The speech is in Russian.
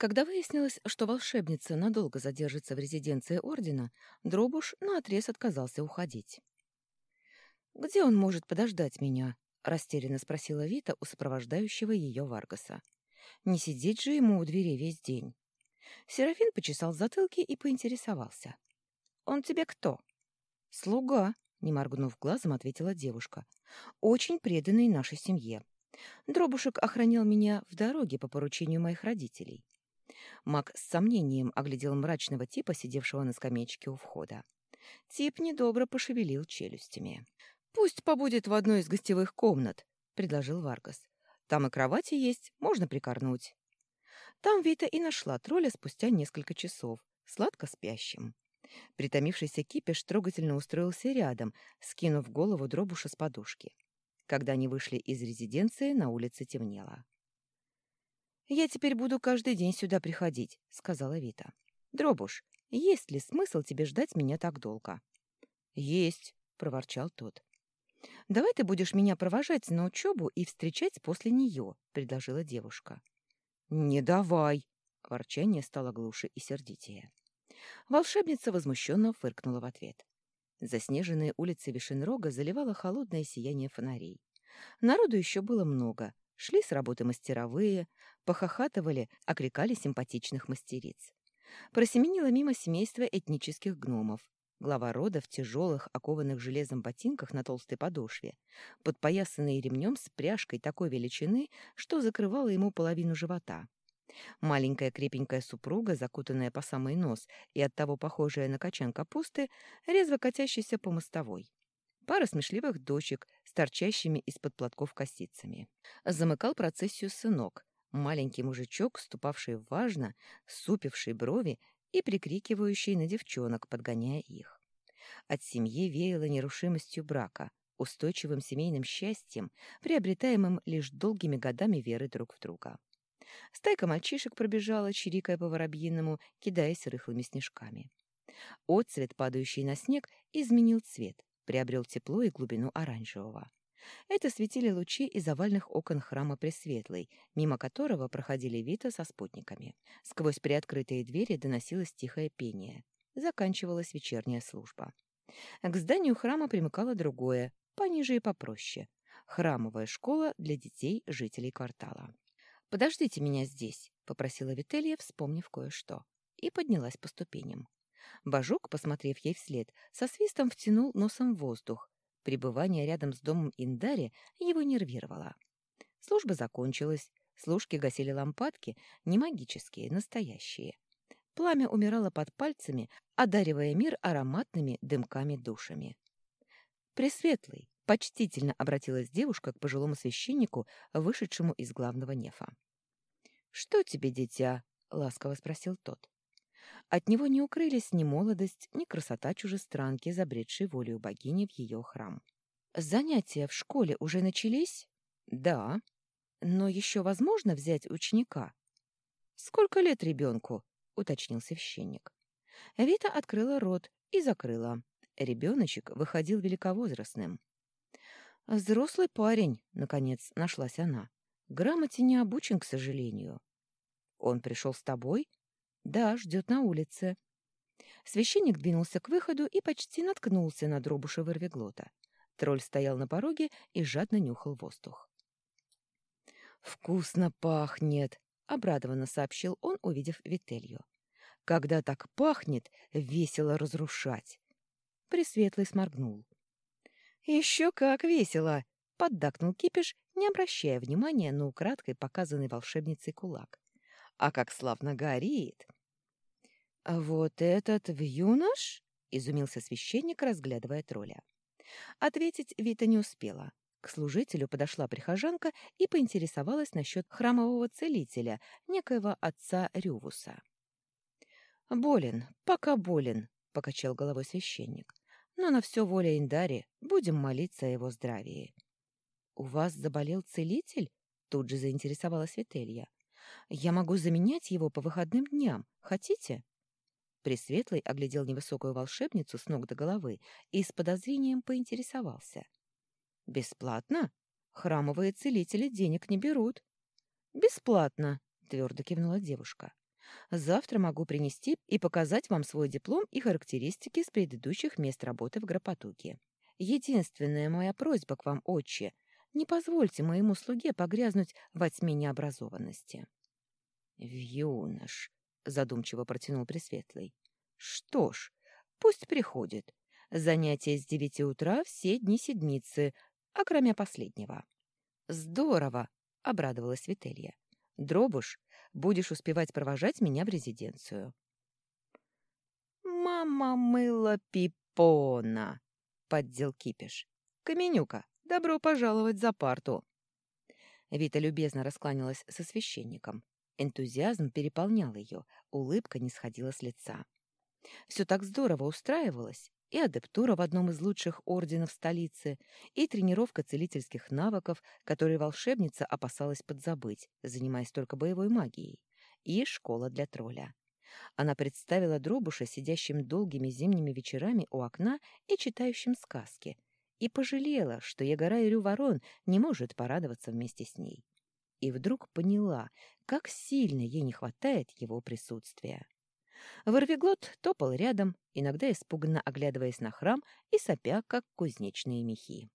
Когда выяснилось, что волшебница надолго задержится в резиденции Ордена, Дробуш наотрез отказался уходить. «Где он может подождать меня?» — растерянно спросила Вита у сопровождающего ее Варгаса. «Не сидеть же ему у двери весь день». Серафин почесал затылки и поинтересовался. «Он тебе кто?» «Слуга», — не моргнув глазом, ответила девушка. «Очень преданный нашей семье. Дробушек охранял меня в дороге по поручению моих родителей». Мак с сомнением оглядел мрачного типа, сидевшего на скамеечке у входа. Тип недобро пошевелил челюстями. «Пусть побудет в одной из гостевых комнат», — предложил Варгас. «Там и кровати есть, можно прикорнуть». Там Вита и нашла тролля спустя несколько часов, сладко спящим. Притомившийся кипиш трогательно устроился рядом, скинув голову дробуша с подушки. Когда они вышли из резиденции, на улице темнело. «Я теперь буду каждый день сюда приходить», — сказала Вита. «Дробуш, есть ли смысл тебе ждать меня так долго?» «Есть», — проворчал тот. «Давай ты будешь меня провожать на учебу и встречать после нее», — предложила девушка. «Не давай!» — ворчание стало глуше и сердитее. Волшебница возмущенно фыркнула в ответ. Заснеженные улицы Вишенрога заливало холодное сияние фонарей. Народу еще было много. Шли с работы мастеровые, похохатывали, окликали симпатичных мастериц. Просеменила мимо семейства этнических гномов. Глава рода в тяжелых, окованных железом ботинках на толстой подошве, подпоясанный ремнем с пряжкой такой величины, что закрывала ему половину живота. Маленькая крепенькая супруга, закутанная по самый нос и оттого похожая на качан капусты, резво катящаяся по мостовой. Пара смешливых дочек с торчащими из-под платков косицами. Замыкал процессию сынок, маленький мужичок, ступавший важно, супивший брови и прикрикивающий на девчонок, подгоняя их. От семьи веяло нерушимостью брака, устойчивым семейным счастьем, приобретаемым лишь долгими годами веры друг в друга. Стайка мальчишек пробежала, чирикая по воробьиному, кидаясь рыхлыми снежками. Отцвет, падающий на снег, изменил цвет, приобрел тепло и глубину оранжевого. Это светили лучи из овальных окон храма Пресветлой, мимо которого проходили Вита со спутниками. Сквозь приоткрытые двери доносилось тихое пение. Заканчивалась вечерняя служба. К зданию храма примыкало другое, пониже и попроще. Храмовая школа для детей жителей квартала. «Подождите меня здесь», — попросила Вителья, вспомнив кое-что, и поднялась по ступеням. Бажук, посмотрев ей вслед, со свистом втянул носом воздух, Пребывание рядом с домом Индари его нервировало. Служба закончилась, служки гасили лампадки, не магические, настоящие. Пламя умирало под пальцами, одаривая мир ароматными дымками-душами. «Пресветлый!» — почтительно обратилась девушка к пожилому священнику, вышедшему из главного нефа. «Что тебе, дитя?» — ласково спросил тот. От него не укрылись ни молодость, ни красота чужестранки, забредшей волею богини в ее храм. «Занятия в школе уже начались?» «Да. Но еще возможно взять ученика?» «Сколько лет ребенку?» — уточнил священник. Вита открыла рот и закрыла. Ребеночек выходил великовозрастным. «Взрослый парень», — наконец нашлась она. «Грамоте не обучен, к сожалению». «Он пришел с тобой?» Да, ждет на улице. Священник двинулся к выходу и почти наткнулся на дробуша вырвиглота. Тролль стоял на пороге и жадно нюхал воздух. «Вкусно пахнет!» — обрадованно сообщил он, увидев Вителью. «Когда так пахнет, весело разрушать!» Пресветлый сморгнул. «Еще как весело!» — поддакнул Кипиш, не обращая внимания на украдкой показанный волшебницей кулак. А как славно горит! — А вот этот в юнош? — изумился священник, разглядывая тролля. Ответить Вита не успела. К служителю подошла прихожанка и поинтересовалась насчет храмового целителя, некоего отца Рювуса. «Болен, пока болен», — покачал головой священник. «Но на все воля Индари, будем молиться о его здравии». «У вас заболел целитель?» — тут же заинтересовалась Вителья. Я могу заменять его по выходным дням. Хотите?» Пресветлый оглядел невысокую волшебницу с ног до головы и с подозрением поинтересовался. «Бесплатно? Храмовые целители денег не берут». «Бесплатно», — твердо кивнула девушка. Завтра могу принести и показать вам свой диплом и характеристики с предыдущих мест работы в Гропотуке. Единственная моя просьба к вам, отче, не позвольте моему слуге погрязнуть во тьме необразованности. — Вьюнош, — задумчиво протянул Пресветлый. — Что ж, пусть приходит. Занятия с девяти утра все дни седмицы, окромя последнего. — Здорово, — обрадовалась Вителья. — Дробуш, будешь успевать провожать меня в резиденцию. «Мама мыла пипона!» — поддел кипиш. «Каменюка, добро пожаловать за парту!» Вита любезно раскланялась со священником. Энтузиазм переполнял ее, улыбка не сходила с лица. Все так здорово устраивалось, и адептура в одном из лучших орденов столицы, и тренировка целительских навыков, которые волшебница опасалась подзабыть, занимаясь только боевой магией, и школа для тролля. Она представила Дробуша сидящим долгими зимними вечерами у окна и читающим сказки, и пожалела, что Ягора и Рюворон не может порадоваться вместе с ней. И вдруг поняла, как сильно ей не хватает его присутствия. Ворвиглот топал рядом, иногда испуганно оглядываясь на храм и сопя, как кузнечные мехи.